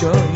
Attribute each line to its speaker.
Speaker 1: show.